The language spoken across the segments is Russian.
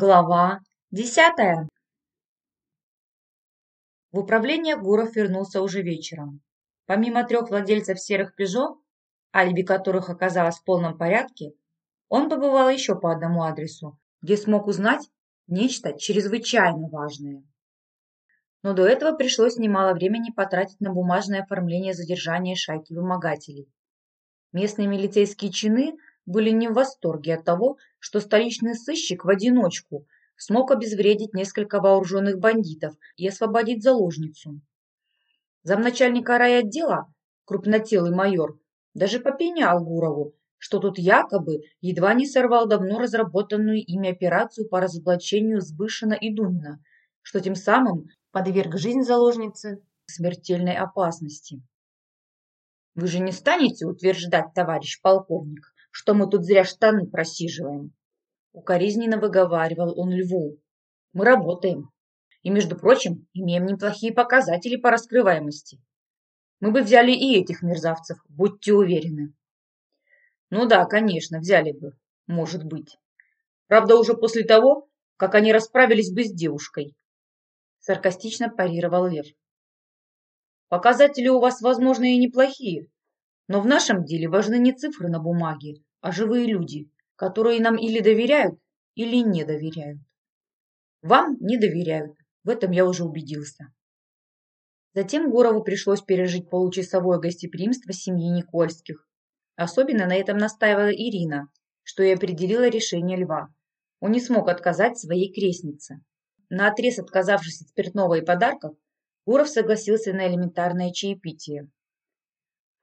Глава десятая. В управление Гуров вернулся уже вечером. Помимо трех владельцев серых «Пежо», алиби которых оказалось в полном порядке, он побывал еще по одному адресу, где смог узнать нечто чрезвычайно важное. Но до этого пришлось немало времени потратить на бумажное оформление задержания шайки вымогателей. Местные милицейские чины – были не в восторге от того, что столичный сыщик в одиночку смог обезвредить несколько вооруженных бандитов и освободить заложницу. Замначальника райотдела, крупнотелый майор, даже попенял Гурову, что тут якобы едва не сорвал давно разработанную ими операцию по разоблачению Сбышина и Дунина, что тем самым подверг жизнь заложницы смертельной опасности. Вы же не станете утверждать, товарищ полковник, что мы тут зря штаны просиживаем. Укоризненно выговаривал он Льву. Мы работаем. И, между прочим, имеем неплохие показатели по раскрываемости. Мы бы взяли и этих мерзавцев, будьте уверены. Ну да, конечно, взяли бы, может быть. Правда, уже после того, как они расправились бы с девушкой. Саркастично парировал Лев. Показатели у вас, возможно, и неплохие, но в нашем деле важны не цифры на бумаге, а живые люди, которые нам или доверяют, или не доверяют. Вам не доверяют, в этом я уже убедился. Затем Горову пришлось пережить получасовое гостеприимство семьи Никольских. Особенно на этом настаивала Ирина, что и определила решение Льва. Он не смог отказать своей крестнице. Наотрез отказавшись от спиртного и подарков, Гуров согласился на элементарное чаепитие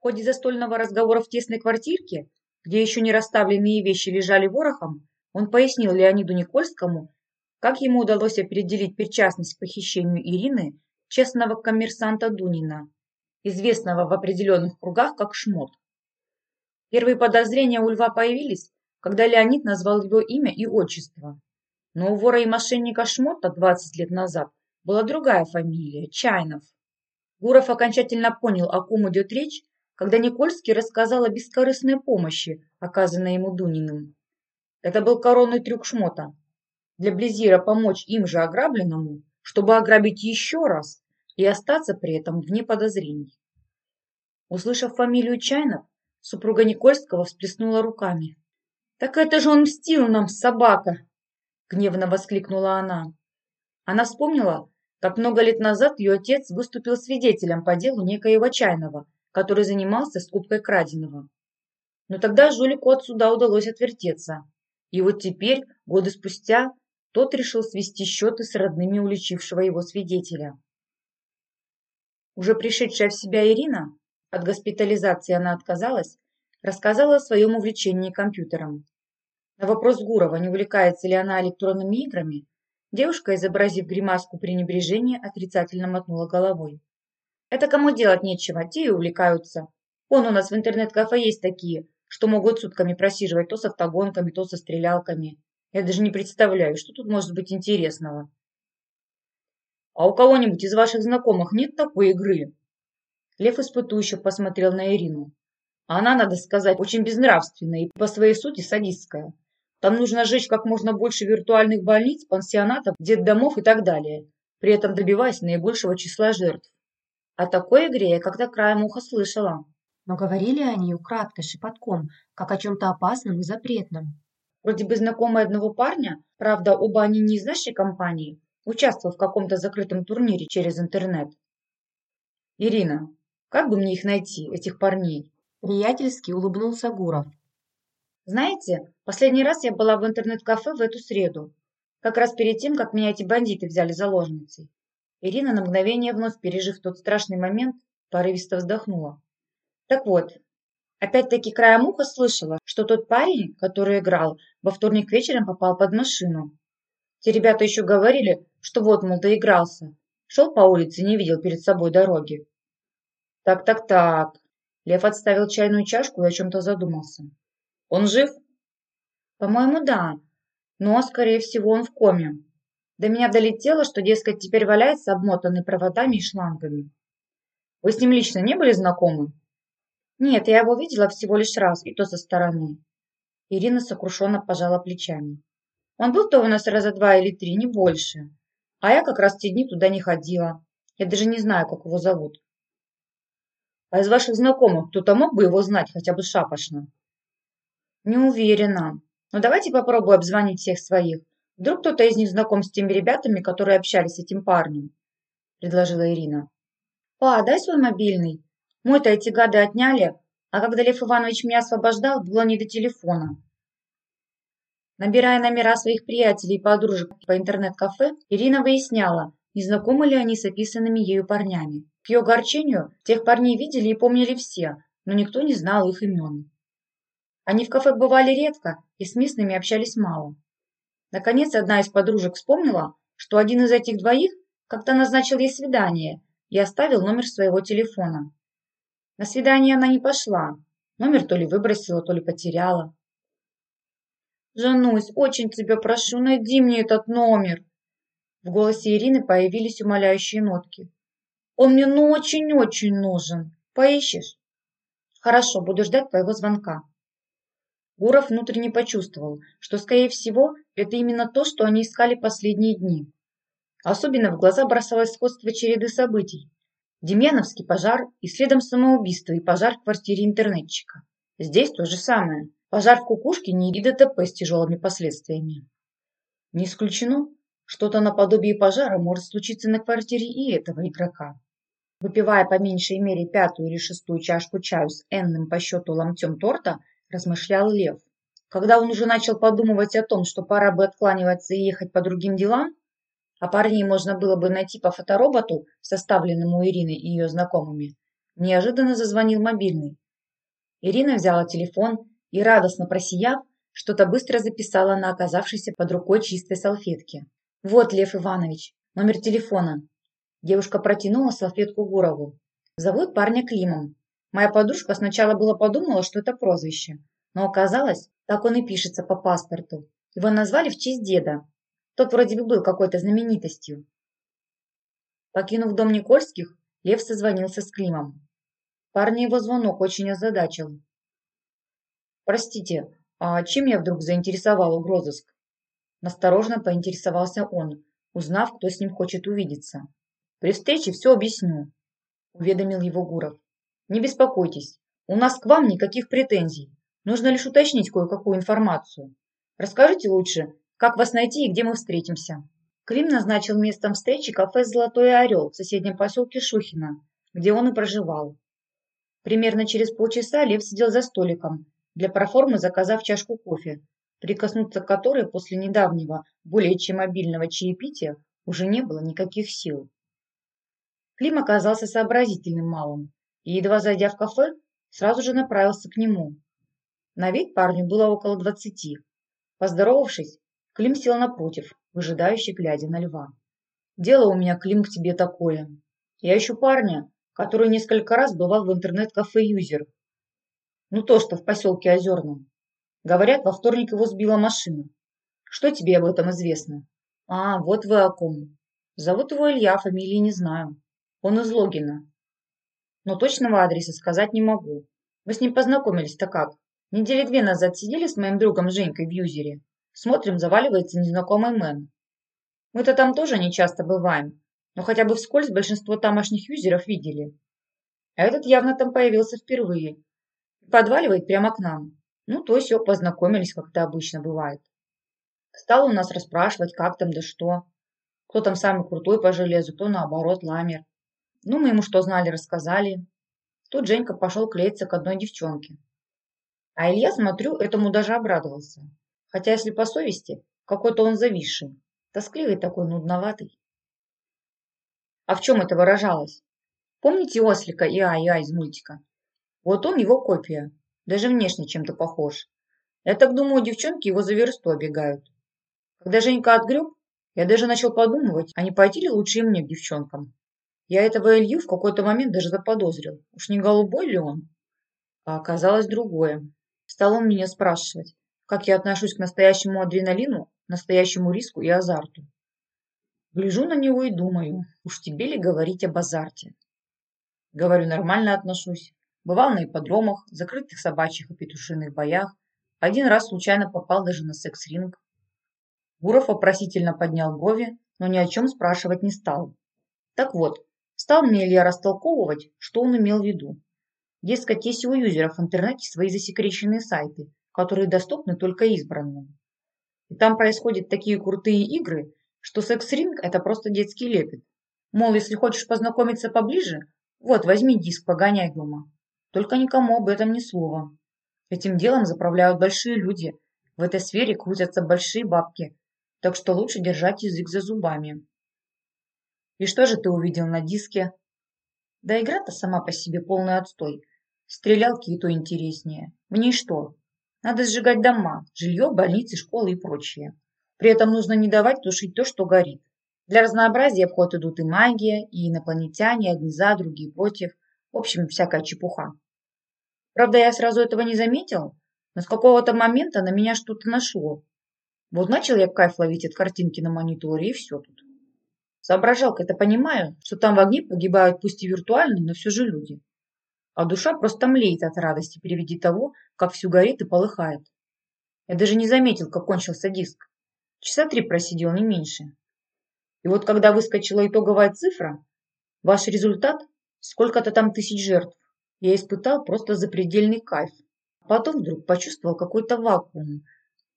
ходе застольного разговора в тесной квартирке, где еще не расставленные вещи лежали ворохом, он пояснил Леониду Никольскому, как ему удалось определить причастность к похищению Ирины честного коммерсанта Дунина, известного в определенных кругах как Шмот. Первые подозрения у Льва появились, когда Леонид назвал его имя и отчество. Но у вора и мошенника Шмота 20 лет назад была другая фамилия – Чайнов. Гуров окончательно понял, о ком идет речь, когда Никольский рассказал о бескорыстной помощи, оказанной ему Дуниным. Это был коронный трюк Шмота. Для Близира помочь им же ограбленному, чтобы ограбить еще раз и остаться при этом вне подозрений. Услышав фамилию Чайнов, супруга Никольского всплеснула руками. «Так это же он мстил нам, собака!» – гневно воскликнула она. Она вспомнила, как много лет назад ее отец выступил свидетелем по делу некоего Чайнова, который занимался скупкой краденого. Но тогда жулику отсюда удалось отвертеться. И вот теперь, годы спустя, тот решил свести счеты с родными уличившего его свидетеля. Уже пришедшая в себя Ирина, от госпитализации она отказалась, рассказала о своем увлечении компьютером. На вопрос Гурова, не увлекается ли она электронными играми, девушка, изобразив гримаску пренебрежения, отрицательно мотнула головой. Это кому делать нечего, те и увлекаются. Вон у нас в интернет-кафе есть такие, что могут сутками просиживать то с автогонками, то со стрелялками. Я даже не представляю, что тут может быть интересного. А у кого-нибудь из ваших знакомых нет такой игры? Лев испытующе посмотрел на Ирину. Она, надо сказать, очень безнравственная и по своей сути садистская. Там нужно сжечь как можно больше виртуальных больниц, пансионатов, детдомов и так далее, при этом добиваясь наибольшего числа жертв. О такой игре я как-то краем уха слышала. Но говорили они украдкой, шепотком, как о чем-то опасном и запретном. Вроде бы знакомые одного парня, правда, оба они не из нашей компании, участвовал в каком-то закрытом турнире через интернет. Ирина, как бы мне их найти, этих парней? Приятельски улыбнулся Гуров. Знаете, последний раз я была в интернет-кафе в эту среду, как раз перед тем, как меня эти бандиты взяли заложницей. Ирина на мгновение, вновь пережив тот страшный момент, порывисто вздохнула. Так вот, опять-таки краем уха слышала, что тот парень, который играл, во вторник вечером попал под машину. Те ребята еще говорили, что вот, мол, доигрался. Шел по улице, не видел перед собой дороги. Так-так-так. Лев отставил чайную чашку и о чем-то задумался. Он жив? По-моему, да. Но, скорее всего, он в коме. До меня долетело, что, дескать, теперь валяется обмотанный проводами и шлангами. Вы с ним лично не были знакомы? Нет, я его видела всего лишь раз, и то со стороны. Ирина сокрушенно пожала плечами. Он был-то у нас раза два или три, не больше. А я как раз те дни туда не ходила. Я даже не знаю, как его зовут. А из ваших знакомых кто-то мог бы его знать хотя бы шапошно? Не уверена. Но давайте попробую обзвонить всех своих. Вдруг кто-то из них знаком с теми ребятами, которые общались с этим парнем, предложила Ирина. Па, дай свой мобильный. Мой-то эти гады отняли, а когда Лев Иванович меня освобождал, было не до телефона. Набирая номера своих приятелей и подружек по интернет-кафе, Ирина выясняла, не знакомы ли они с описанными ею парнями. К ее огорчению, тех парней видели и помнили все, но никто не знал их имен. Они в кафе бывали редко и с местными общались мало. Наконец, одна из подружек вспомнила, что один из этих двоих как-то назначил ей свидание и оставил номер своего телефона. На свидание она не пошла, номер то ли выбросила, то ли потеряла. «Жанусь, очень тебя прошу, найди мне этот номер!» В голосе Ирины появились умоляющие нотки. «Он мне ну очень-очень нужен. Поищешь?» «Хорошо, буду ждать твоего звонка». Гуров внутренне почувствовал, что, скорее всего, это именно то, что они искали последние дни. Особенно в глаза бросалось сходство череды событий. Демьяновский пожар и следом самоубийство и пожар в квартире интернетчика. Здесь то же самое. Пожар в Кукушкине и ДТП с тяжелыми последствиями. Не исключено, что-то наподобие пожара может случиться на квартире и этого игрока. Выпивая по меньшей мере пятую или шестую чашку чаю с энным по счету ломтем торта, размышлял Лев. Когда он уже начал подумывать о том, что пора бы откланиваться и ехать по другим делам, а парней можно было бы найти по фотороботу, составленному Ириной и ее знакомыми, неожиданно зазвонил мобильный. Ирина взяла телефон и, радостно просияв, что-то быстро записала на оказавшейся под рукой чистой салфетке. «Вот, Лев Иванович, номер телефона». Девушка протянула салфетку Гурову. «Зовут парня Климом. Моя подружка сначала было подумала, что это прозвище, но оказалось, так он и пишется по паспорту. Его назвали в честь деда. Тот вроде бы был какой-то знаменитостью». Покинув дом Никольских, Лев созвонился с Климом. Парня его звонок очень озадачил. «Простите, а чем я вдруг заинтересовал угрозыск?» Насторожно поинтересовался он, узнав, кто с ним хочет увидеться. «При встрече все объясню», – уведомил его Гуров. «Не беспокойтесь, у нас к вам никаких претензий. Нужно лишь уточнить кое-какую информацию. Расскажите лучше, как вас найти и где мы встретимся?» Клим назначил местом встречи кафе «Золотой орел» в соседнем поселке Шухино, где он и проживал. Примерно через полчаса Лев сидел за столиком, для проформы заказав чашку кофе, прикоснуться к которой после недавнего, более чем мобильного чаепития уже не было никаких сил. Клим оказался сообразительным малым и, едва зайдя в кафе, сразу же направился к нему. На вид парню было около двадцати. Поздоровавшись, Клим сел напротив, выжидающий, глядя на льва. «Дело у меня, Клим, к тебе такое. Я ищу парня, который несколько раз бывал в интернет-кафе «Юзер», ну то, что в поселке Озерном. Говорят, во вторник его сбила машина. Что тебе об этом известно? А, вот вы о ком. Зовут его Илья, фамилии не знаю. Он из Логина. Но точного адреса сказать не могу. Мы с ним познакомились-то как? Недели две назад сидели с моим другом Женькой в юзере. Смотрим, заваливается незнакомый мэн. Мы-то там тоже не часто бываем, но хотя бы вскользь большинство тамошних юзеров видели. А этот явно там появился впервые Подваливает прямо к нам. Ну, то все, познакомились, как это обычно бывает. Стал у нас расспрашивать, как там да что. Кто там самый крутой по железу, кто наоборот ламер. Ну, мы ему что знали, рассказали. Тут Женька пошел клеиться к одной девчонке. А Илья, смотрю, этому даже обрадовался. Хотя, если по совести, какой-то он зависший. Тоскливый такой, нудноватый. А в чем это выражалось? Помните Ослика и Ая из мультика? Вот он его копия, даже внешне чем-то похож. Я так думаю, девчонки его за версту обегают. Когда Женька отгреб, я даже начал подумывать, а не пойти ли лучше и мне к девчонкам. Я этого Илью в какой-то момент даже заподозрил. Уж не голубой ли он? А оказалось другое. Стал он меня спрашивать, как я отношусь к настоящему адреналину, настоящему риску и азарту. Гляжу на него и думаю, уж тебе ли говорить об азарте? Говорю, нормально отношусь. Бывал на ипподромах, закрытых собачьих и петушиных боях. Один раз случайно попал даже на секс-ринг. Гуров вопросительно поднял брови, но ни о чем спрашивать не стал. Так вот, стал мне Илья растолковывать, что он имел в виду. Дескать, есть у юзеров в интернете свои засекреченные сайты, которые доступны только избранным. И там происходят такие крутые игры, что секс-ринг – это просто детский лепет. Мол, если хочешь познакомиться поближе, вот, возьми диск, погоняй дома. Только никому об этом ни слова. Этим делом заправляют большие люди. В этой сфере крутятся большие бабки. Так что лучше держать язык за зубами. И что же ты увидел на диске? Да игра-то сама по себе полный отстой. Стрелялки и то интереснее. В ней что? Надо сжигать дома, жилье, больницы, школы и прочее. При этом нужно не давать тушить то, что горит. Для разнообразия в ход идут и магия, и инопланетяне, одни за, другие против. В общем, всякая чепуха. Правда, я сразу этого не заметил, но с какого-то момента на меня что-то нашло. Вот начал я кайф ловить от картинки на мониторе, и все тут. Соображалка-то понимаю, что там в огне погибают пусть и виртуальные, но все же люди. А душа просто млеет от радости при виде того, как все горит и полыхает. Я даже не заметил, как кончился диск. Часа три просидел, не меньше. И вот когда выскочила итоговая цифра, ваш результат – сколько-то там тысяч жертв, я испытал просто запредельный кайф. Потом вдруг почувствовал какой-то вакуум,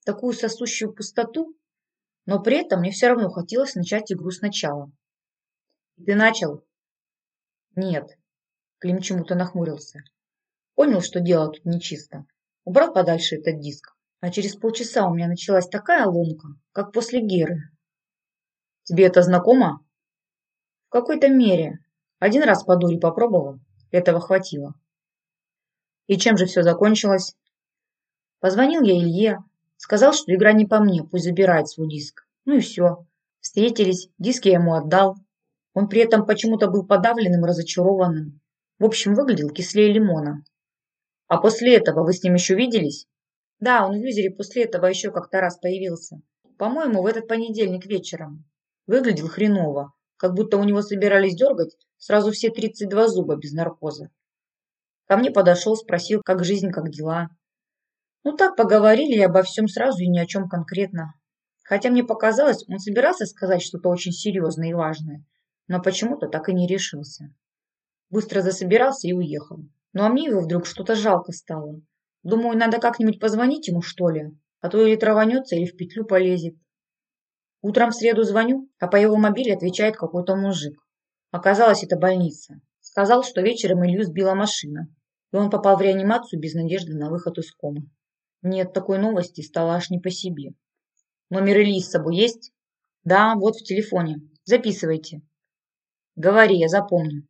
такую сосущую пустоту, но при этом мне все равно хотелось начать игру сначала. «Ты начал?» «Нет». Клим чему-то нахмурился. Понял, что дело тут нечисто. Убрал подальше этот диск. А через полчаса у меня началась такая ломка, как после Геры. Тебе это знакомо? В какой-то мере. Один раз по дуре попробовал. Этого хватило. И чем же все закончилось? Позвонил я Илье, сказал, что игра не по мне, пусть забирает свой диск. Ну и все. Встретились, диск я ему отдал. Он при этом почему-то был подавленным разочарованным. В общем, выглядел кислее лимона. А после этого вы с ним еще виделись? Да, он в юзере после этого еще как-то раз появился. По-моему, в этот понедельник вечером. Выглядел хреново, как будто у него собирались дергать сразу все 32 зуба без наркоза. Ко мне подошел, спросил, как жизнь, как дела. Ну так, поговорили обо всем сразу и ни о чем конкретно. Хотя мне показалось, он собирался сказать что-то очень серьезное и важное, но почему-то так и не решился. Быстро засобирался и уехал. Ну а мне его вдруг что-то жалко стало. Думаю, надо как-нибудь позвонить ему, что ли, а то или траванется, или в петлю полезет. Утром в среду звоню, а по его мобиле отвечает какой-то мужик. Оказалось, это больница. Сказал, что вечером Илью сбила машина, и он попал в реанимацию без надежды на выход из комы. Мне от такой новости стало аж не по себе. Номер Ильи с собой есть? Да, вот в телефоне. Записывайте. Говори, я запомню.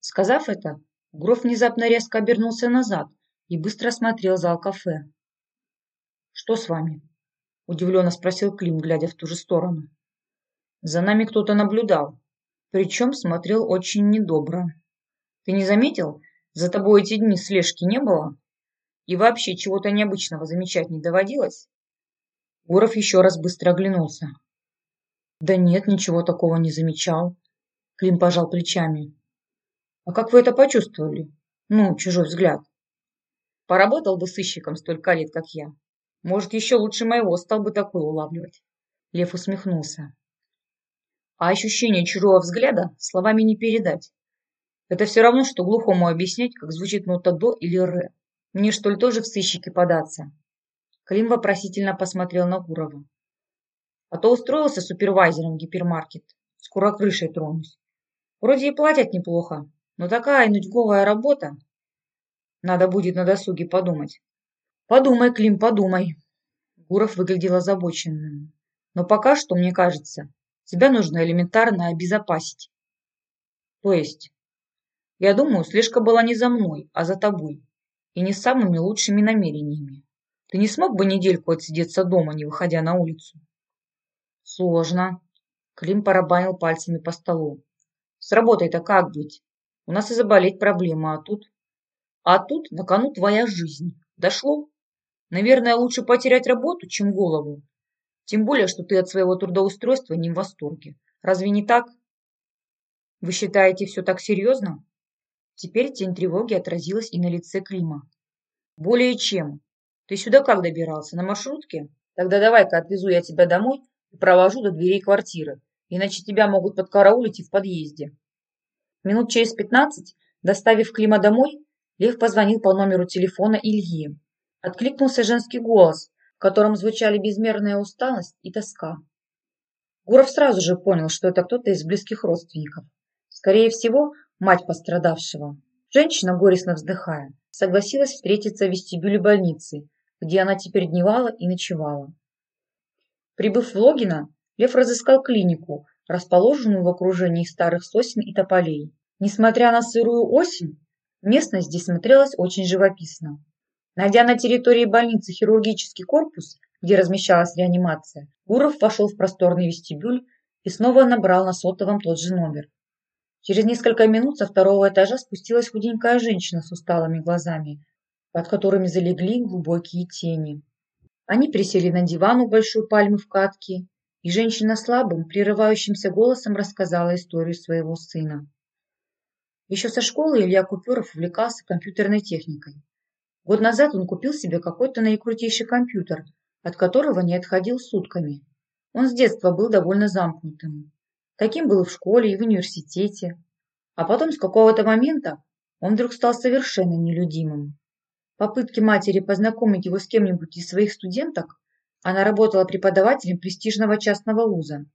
Сказав это, Гров внезапно резко обернулся назад и быстро осмотрел зал кафе. Что с вами? Удивленно спросил Клим, глядя в ту же сторону. За нами кто-то наблюдал, причем смотрел очень недобро. Ты не заметил? За тобой эти дни слежки не было? И вообще чего-то необычного замечать не доводилось? Гуров еще раз быстро оглянулся. Да нет, ничего такого не замечал. Клим пожал плечами. А как вы это почувствовали? Ну, чужой взгляд. Поработал бы сыщиком столько лет, как я. Может, еще лучше моего стал бы такой улавливать. Лев усмехнулся. А ощущение чужого взгляда словами не передать. Это все равно, что глухому объяснять, как звучит нота до или ре. Мне что ли тоже в сыщики податься? Клим вопросительно посмотрел на Гурова. А то устроился супервайзером в гипермаркет. Скоро крышей тронусь. Вроде и платят неплохо, но такая нудьговая работа. Надо будет на досуге подумать. Подумай, Клим, подумай. Гуров выглядел озабоченным. Но пока что, мне кажется, тебя нужно элементарно обезопасить. То есть, я думаю, слежка была не за мной, а за тобой. И не самыми лучшими намерениями. Ты не смог бы недельку отсидеться дома, не выходя на улицу? Сложно. Клим барабанил пальцами по столу. С работой-то как быть? У нас и заболеть проблема, а тут... А тут на кону твоя жизнь. Дошло? Наверное, лучше потерять работу, чем голову. Тем более, что ты от своего трудоустройства не в восторге. Разве не так? Вы считаете все так серьезно? Теперь тень тревоги отразилась и на лице Клима. Более чем. Ты сюда как добирался? На маршрутке? Тогда давай-ка отвезу я тебя домой, и провожу до дверей квартиры, иначе тебя могут подкараулить и в подъезде. Минут через пятнадцать, доставив Клима домой, Лев позвонил по номеру телефона Ильи. Откликнулся женский голос, в котором звучали безмерная усталость и тоска. Гуров сразу же понял, что это кто-то из близких родственников. Скорее всего, мать пострадавшего. Женщина, горестно вздыхая, согласилась встретиться в вестибюле больницы, где она теперь дневала и ночевала. Прибыв в Логино, Лев разыскал клинику, расположенную в окружении старых сосен и тополей. Несмотря на сырую осень, местность здесь смотрелась очень живописно. Найдя на территории больницы хирургический корпус, где размещалась реанимация, Гуров вошел в просторный вестибюль и снова набрал на сотовом тот же номер. Через несколько минут со второго этажа спустилась худенькая женщина с усталыми глазами, под которыми залегли глубокие тени. Они присели на диван у большой пальмы в катке, и женщина слабым, прерывающимся голосом рассказала историю своего сына. Еще со школы Илья Куперов увлекался компьютерной техникой. Год назад он купил себе какой-то наикрутейший компьютер, от которого не отходил сутками. Он с детства был довольно замкнутым. Таким был и в школе, и в университете. А потом с какого-то момента он вдруг стал совершенно нелюдимым. Попытки матери познакомить его с кем-нибудь из своих студенток, она работала преподавателем престижного частного вуза.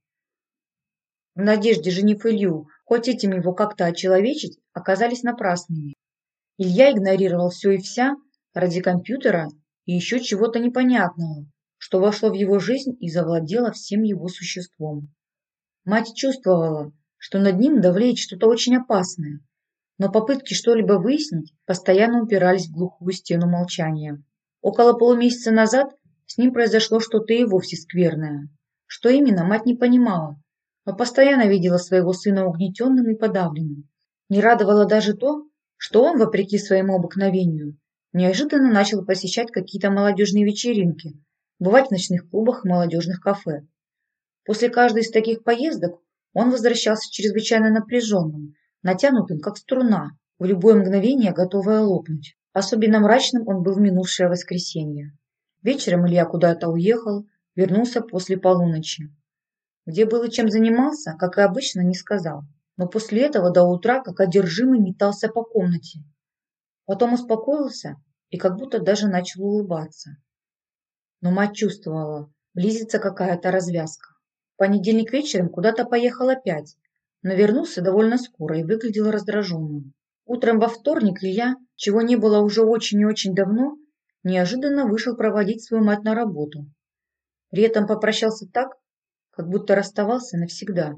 В надежде, женив Илью, хоть этим его как-то очеловечить, оказались напрасными. Илья игнорировал все и вся, ради компьютера и еще чего-то непонятного, что вошло в его жизнь и завладело всем его существом. Мать чувствовала, что над ним давлеет что-то очень опасное, но попытки что-либо выяснить постоянно упирались в глухую стену молчания. Около полумесяца назад с ним произошло что-то и вовсе скверное. Что именно, мать не понимала, но постоянно видела своего сына угнетенным и подавленным. Не радовало даже то, что он, вопреки своему обыкновению, неожиданно начал посещать какие-то молодежные вечеринки, бывать в ночных клубах и молодежных кафе. После каждой из таких поездок он возвращался чрезвычайно напряженным, натянутым, как струна, в любое мгновение готовая лопнуть. Особенно мрачным он был в минувшее воскресенье. Вечером Илья куда-то уехал, вернулся после полуночи. Где был и чем занимался, как и обычно, не сказал. Но после этого до утра, как одержимый, метался по комнате, Потом успокоился и как будто даже начал улыбаться. Но мать чувствовала, близится какая-то развязка. Понедельник вечером куда-то поехал опять, но вернулся довольно скоро и выглядел раздраженным. Утром во вторник Илья, чего не было уже очень и очень давно, неожиданно вышел проводить свою мать на работу. При этом попрощался так, как будто расставался навсегда.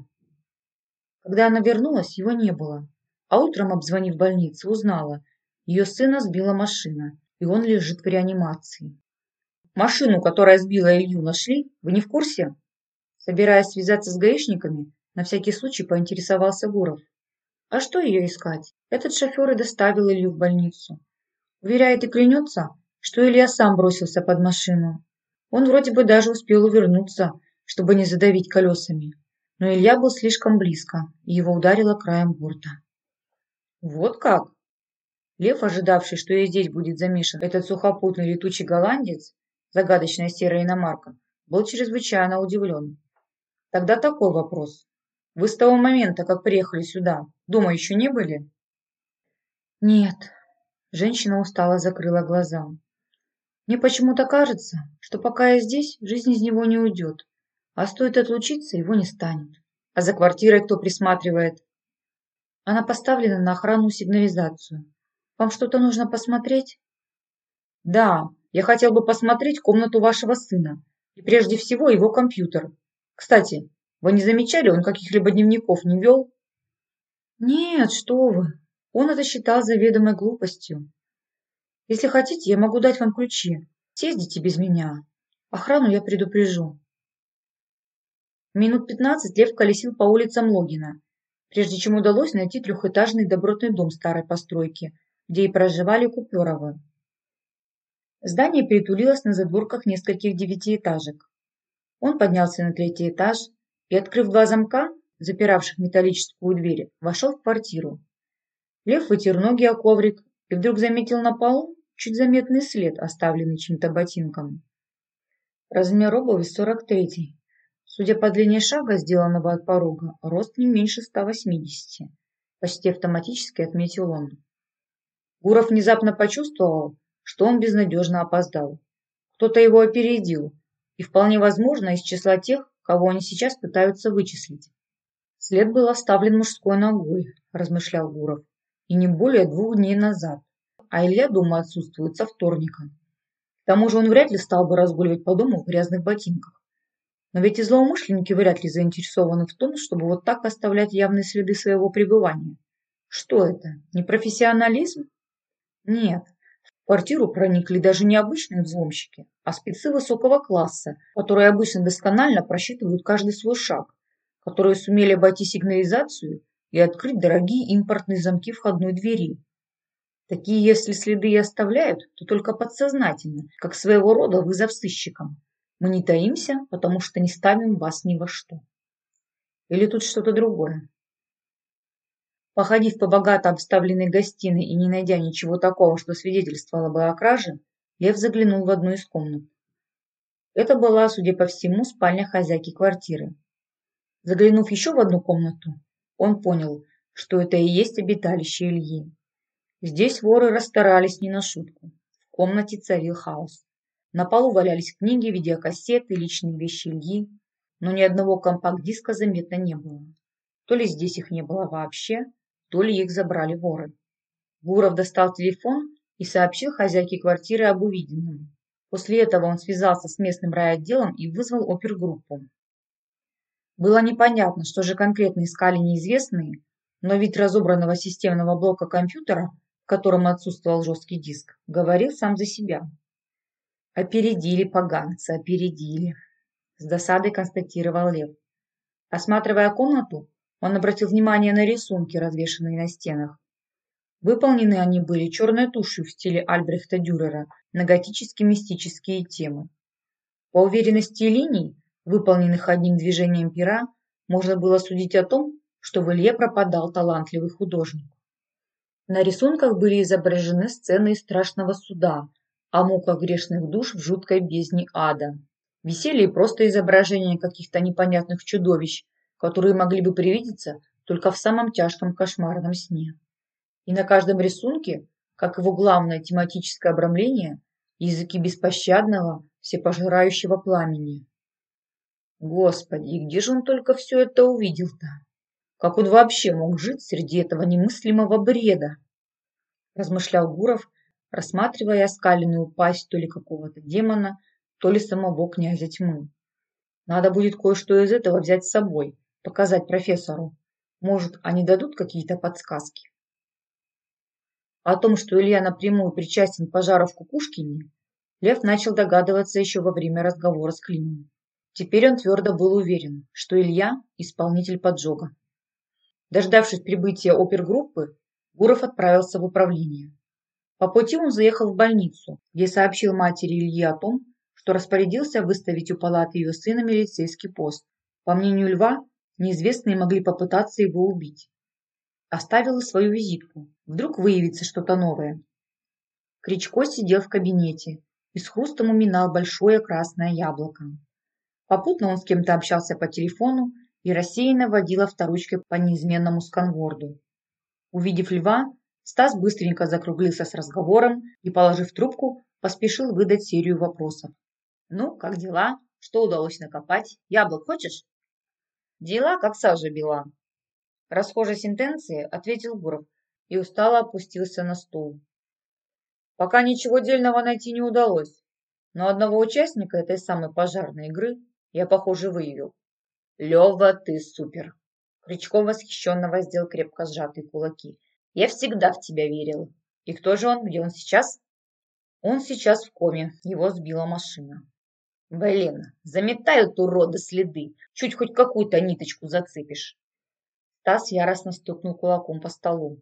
Когда она вернулась, его не было, а утром, обзвонив больницу, узнала, ее сына сбила машина, и он лежит в реанимации. Машину, которая сбила Илью, нашли? Вы не в курсе? Собираясь связаться с гаишниками, на всякий случай поинтересовался Гуров. А что ее искать? Этот шофер и доставил Илью в больницу. Уверяет и клянется, что Илья сам бросился под машину. Он вроде бы даже успел увернуться, чтобы не задавить колесами. Но Илья был слишком близко, и его ударило краем борта. Вот как? Лев, ожидавший, что и здесь будет замешан этот сухопутный летучий голландец, загадочная серая иномарка, был чрезвычайно удивлен. Тогда такой вопрос. Вы с того момента, как приехали сюда, дома еще не были? Нет. Женщина устало закрыла глаза. Мне почему-то кажется, что пока я здесь, жизнь из него не уйдет. А стоит отлучиться, его не станет. А за квартирой кто присматривает? Она поставлена на охрану сигнализацию. Вам что-то нужно посмотреть? Да, я хотел бы посмотреть комнату вашего сына. И прежде всего его компьютер. Кстати, вы не замечали, он каких-либо дневников не вел? Нет, что вы. Он это считал заведомой глупостью. Если хотите, я могу дать вам ключи. Съездите без меня. Охрану я предупрежу. Минут пятнадцать Лев колесил по улицам Логина, прежде чем удалось найти трехэтажный добротный дом старой постройки – где и проживали Куперовы. Здание притулилось на задворках нескольких девятиэтажек. Он поднялся на третий этаж и, открыв два замка, запиравших металлическую дверь, вошел в квартиру. Лев вытер ноги о коврик и вдруг заметил на полу чуть заметный след, оставленный чьим-то ботинком. Размер обуви 43. Судя по длине шага, сделанного от порога, рост не меньше 180. Почти автоматически отметил он. Гуров внезапно почувствовал, что он безнадежно опоздал. Кто-то его опередил, и вполне возможно из числа тех, кого они сейчас пытаются вычислить. След был оставлен мужской ногой, размышлял Гуров, и не более двух дней назад. А Илья дома отсутствует со вторника. К тому же он вряд ли стал бы разгуливать по дому в грязных ботинках. Но ведь и злоумышленники вряд ли заинтересованы в том, чтобы вот так оставлять явные следы своего пребывания. Что это? Непрофессионализм? Нет, квартиру проникли даже не обычные взломщики, а спецы высокого класса, которые обычно досконально просчитывают каждый свой шаг, которые сумели обойти сигнализацию и открыть дорогие импортные замки входной двери. Такие, если следы и оставляют, то только подсознательно, как своего рода вызов сыщикам. Мы не таимся, потому что не ставим вас ни во что. Или тут что-то другое? Походив по богато обставленной гостиной и не найдя ничего такого, что свидетельствовало бы о краже, Лев заглянул в одну из комнат. Это была, судя по всему, спальня хозяйки квартиры. Заглянув еще в одну комнату, он понял, что это и есть обиталище Ильи. Здесь воры расстарались не на шутку. В комнате царил хаос. На полу валялись книги, видеокассеты, личные вещи Ильи, но ни одного компакт-диска заметно не было. То ли здесь их не было вообще, то ли их забрали воры. Гуров достал телефон и сообщил хозяйке квартиры об увиденном. После этого он связался с местным райотделом и вызвал опергруппу. Было непонятно, что же конкретно искали неизвестные, но вид разобранного системного блока компьютера, в котором отсутствовал жесткий диск, говорил сам за себя. «Опередили поганцы, опередили», – с досадой констатировал Лев. Осматривая комнату, он обратил внимание на рисунки, развешанные на стенах. Выполнены они были черной тушью в стиле Альбрехта Дюрера на готические-мистические темы. По уверенности линий, выполненных одним движением пера, можно было судить о том, что в Илье пропадал талантливый художник. На рисунках были изображены сцены из страшного суда, о муках грешных душ в жуткой бездне ада. Висели и просто изображения каких-то непонятных чудовищ, которые могли бы привидеться только в самом тяжком кошмарном сне. И на каждом рисунке, как его главное тематическое обрамление, языки беспощадного, всепожирающего пламени. Господи, где же он только все это увидел-то? Как он вообще мог жить среди этого немыслимого бреда? Размышлял Гуров, рассматривая оскаленную пасть то ли какого-то демона, то ли самого князя тьмы. Надо будет кое-что из этого взять с собой, показать профессору. Может, они дадут какие-то подсказки? О том, что Илья напрямую причастен к пожару в Кукушкине, Лев начал догадываться еще во время разговора с Климом. Теперь он твердо был уверен, что Илья – исполнитель поджога. Дождавшись прибытия опергруппы, Гуров отправился в управление. По пути он заехал в больницу, где сообщил матери Ильи о том, что распорядился выставить у палаты ее сына милицейский пост. По мнению Льва, Неизвестные могли попытаться его убить. Оставила свою визитку. Вдруг выявится что-то новое. Кричко сидел в кабинете и с хрустом уминал большое красное яблоко. Попутно он с кем-то общался по телефону и рассеянно водил авторучкой по неизменному сканворду. Увидев льва, Стас быстренько закруглился с разговором и, положив трубку, поспешил выдать серию вопросов. «Ну, как дела? Что удалось накопать? Яблок хочешь?» Дела, как сажа бела. Расхожей сентенции ответил Гуров и устало опустился на стул. Пока ничего дельного найти не удалось, но одного участника этой самой пожарной игры я, похоже, выявил. Лева, ты супер! Крючков восхищенно воздел крепко сжатые кулаки. Я всегда в тебя верил. И кто же он? Где он сейчас? Он сейчас в коме. Его сбила машина. Блин, заметают уроды следы. Чуть хоть какую-то ниточку зацепишь. Стас яростно стукнул кулаком по столу.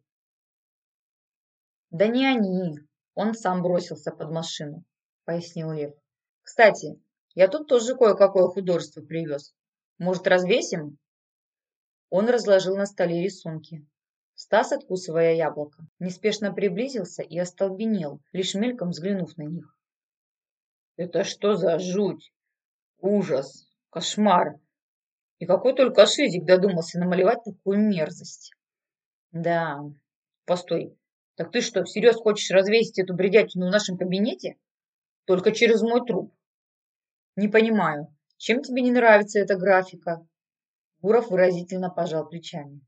Да не они. Он сам бросился под машину, пояснил Лев. Кстати, я тут тоже кое-какое художество привез. Может, развесим? Он разложил на столе рисунки. Стас, откусывая яблоко, неспешно приблизился и остолбенел, лишь мельком взглянув на них. Это что за жуть? Ужас, кошмар. И какой только Шизик додумался намалевать такую мерзость. Да, постой, так ты что, всерьез хочешь развесить эту бредятину в нашем кабинете? Только через мой труп. Не понимаю, чем тебе не нравится эта графика? Гуров выразительно пожал плечами.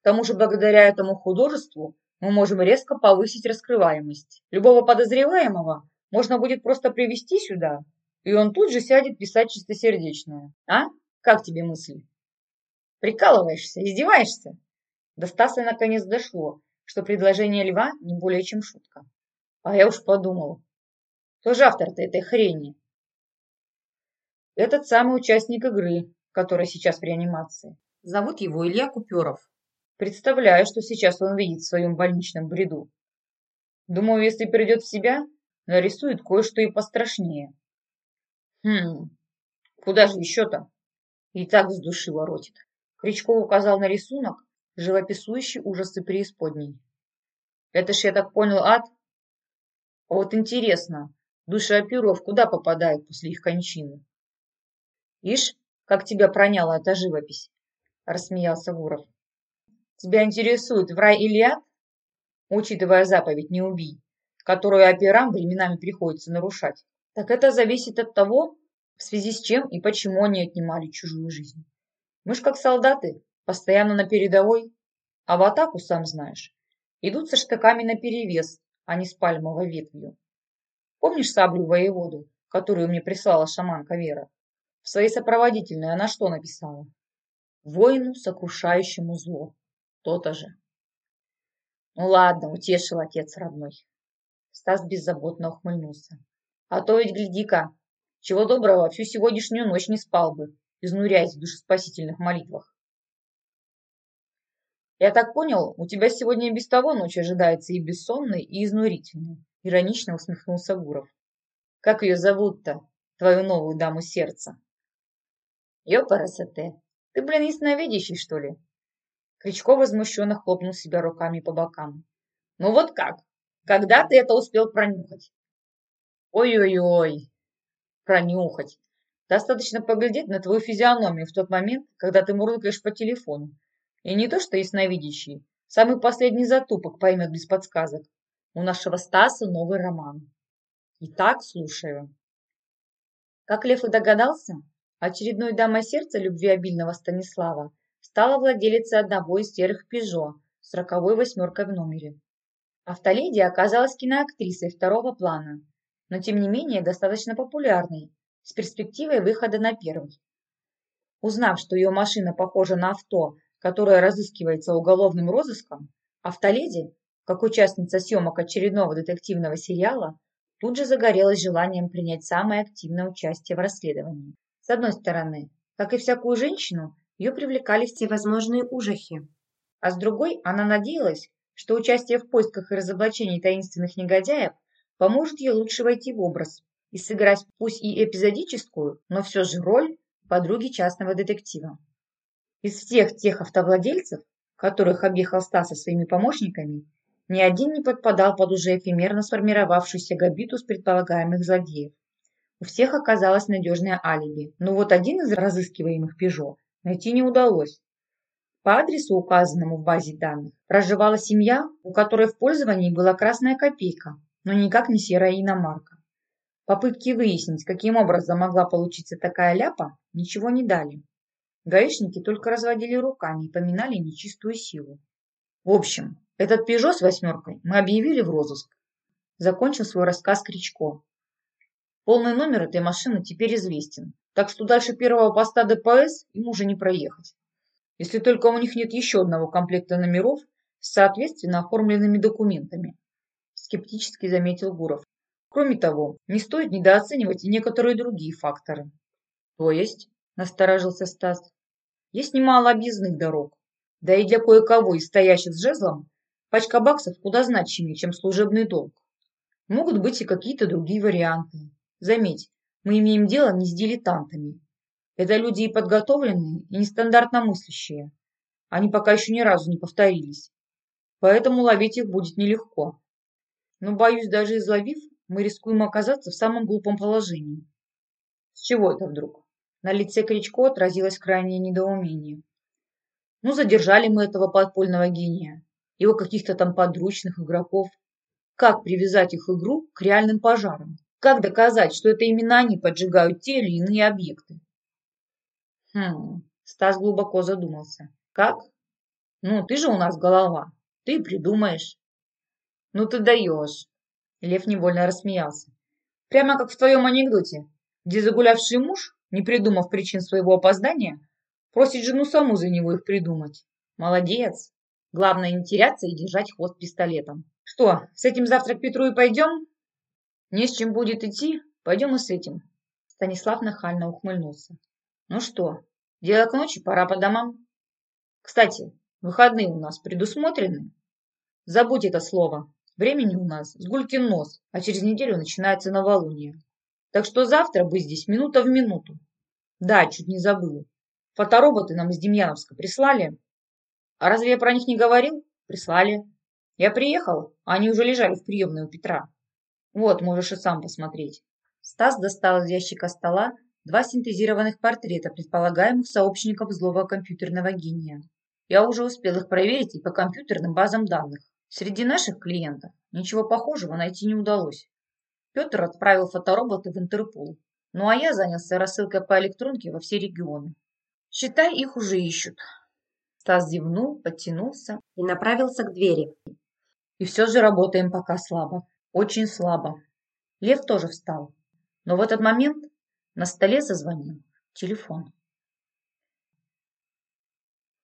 К тому же, благодаря этому художеству мы можем резко повысить раскрываемость. Любого подозреваемого можно будет просто привести сюда, и он тут же сядет писать чистосердечное. А? Как тебе мысли? Прикалываешься? Издеваешься? До Стаса наконец дошло, что предложение льва не более чем шутка. А я уж подумал, кто же автор-то этой хрени? Этот самый участник игры, который сейчас в реанимации. Зовут его Илья Куперов. Представляю, что сейчас он видит в своем больничном бреду. Думаю, если придет в себя, нарисует кое-что и пострашнее. Хм, куда же еще-то? И так с души воротит. Кричков указал на рисунок, живописующий ужасы преисподней. Это ж, я так понял, ад? А вот интересно, души оперов куда попадают после их кончины? Ишь, как тебя проняла эта живопись, рассмеялся Гуров. Тебя интересует в рай или ад? Учитывая заповедь «не убий», которую операм временами приходится нарушать, так это зависит от того, в связи с чем и почему они отнимали чужую жизнь. Мы ж как солдаты, постоянно на передовой, а в атаку, сам знаешь, идут со штыками наперевес, а не с пальмовой ветвью. Помнишь саблю воеводу, которую мне прислала шаманка Вера? В своей сопроводительной она что написала? Воину, сокрушающему зло. То-то же. Ну ладно, утешил отец родной. Стас беззаботно ухмыльнулся. А то ведь, гляди-ка, чего доброго, всю сегодняшнюю ночь не спал бы, изнуряясь в душеспасительных молитвах. Я так понял, у тебя сегодня без того ночь ожидается и бессонной, и изнурительной, иронично усмехнулся Гуров. Как ее зовут-то, твою новую даму сердца? Ёпарасоте, ты, блин, ясновидящий, что ли? Кричко возмущенно хлопнул себя руками по бокам. Ну вот как? Когда ты это успел пронюхать? Ой-ой-ой, пронюхать. Достаточно поглядеть на твою физиономию в тот момент, когда ты мурлыкаешь по телефону. И не то что ясновидящий, самый последний затупок поймет без подсказок. У нашего Стаса новый роман. Итак, слушаю. Как Лев и догадался, очередной дамой сердца любвеобильного Станислава стала владелицей одного из серых «Пежо» с роковой восьмеркой в номере. Автоледи оказалась киноактрисой второго плана, но тем не менее достаточно популярной, с перспективой выхода на первый. Узнав, что ее машина похожа на авто, которое разыскивается уголовным розыском, автоледи, как участница съемок очередного детективного сериала, тут же загорелась желанием принять самое активное участие в расследовании. С одной стороны, как и всякую женщину, ее привлекали всевозможные ужахи, а с другой она надеялась, что участие в поисках и разоблачении таинственных негодяев поможет ей лучше войти в образ и сыграть пусть и эпизодическую, но все же роль подруги частного детектива. Из всех тех автовладельцев, которых объехал Стас со своими помощниками, ни один не подпадал под уже эфемерно сформировавшуюся габитус предполагаемых злодеев. У всех оказалось надежное алиби, но вот один из разыскиваемых «Пежо» найти не удалось. По адресу, указанному в базе данных, проживала семья, у которой в пользовании была красная копейка, но никак не серая иномарка. Попытки выяснить, каким образом могла получиться такая ляпа, ничего не дали. Гаишники только разводили руками и поминали нечистую силу. В общем, этот «Пежо» с восьмеркой мы объявили в розыск. Закончил свой рассказ Кричко. Полный номер этой машины теперь известен, так что дальше первого поста ДПС им уже не проехать. Если только у них нет еще одного комплекта номеров с соответственно оформленными документами скептически заметил Гуров. Кроме того, не стоит недооценивать и некоторые другие факторы. То есть, насторожился Стас, есть немало объездных дорог. Да и для кое-кого из стоящих с жезлом пачка баксов куда значимее, чем служебный долг. Могут быть и какие-то другие варианты. Заметь, мы имеем дело не с дилетантами. Это люди и подготовленные, и нестандартно мыслящие. Они пока еще ни разу не повторились. Поэтому ловить их будет нелегко. Но, боюсь, даже изловив, мы рискуем оказаться в самом глупом положении. С чего это вдруг? На лице Кричко отразилось крайнее недоумение. Ну, задержали мы этого подпольного гения, его каких-то там подручных игроков. Как привязать их игру к реальным пожарам? Как доказать, что это именно они поджигают те или иные объекты? Хм, Стас глубоко задумался. Как? Ну, ты же у нас голова. Ты придумаешь. Ну ты даешь. Лев невольно рассмеялся. Прямо как в твоем анекдоте, где загулявший муж, не придумав причин своего опоздания, просит жену саму за него их придумать. Молодец. Главное не теряться и держать хвост пистолетом. Что, с этим завтра к Петру и пойдем? Не с чем будет идти, пойдем и с этим. Станислав нахально ухмыльнулся. Ну что, дело к ночи, пора по домам. Кстати, выходные у нас предусмотрены? Забудь это слово. Времени у нас с гулькин нос, а через неделю начинается новолуние. Так что завтра быть здесь минута в минуту. Да, чуть не забыл. Фотороботы нам из Демьяновска прислали. А разве я про них не говорил? Прислали. Я приехал, а они уже лежали в приемной у Петра. Вот, можешь и сам посмотреть. Стас достал из ящика стола два синтезированных портрета предполагаемых сообщников злого компьютерного гения. Я уже успел их проверить и по компьютерным базам данных. Среди наших клиентов ничего похожего найти не удалось. Петр отправил фотороботы в Интерпол. Ну а я занялся рассылкой по электронке во все регионы. Считай, их уже ищут. Стас зевнул, подтянулся и направился к двери. И все же работаем пока слабо. Очень слабо. Лев тоже встал. Но в этот момент на столе зазвонил телефон.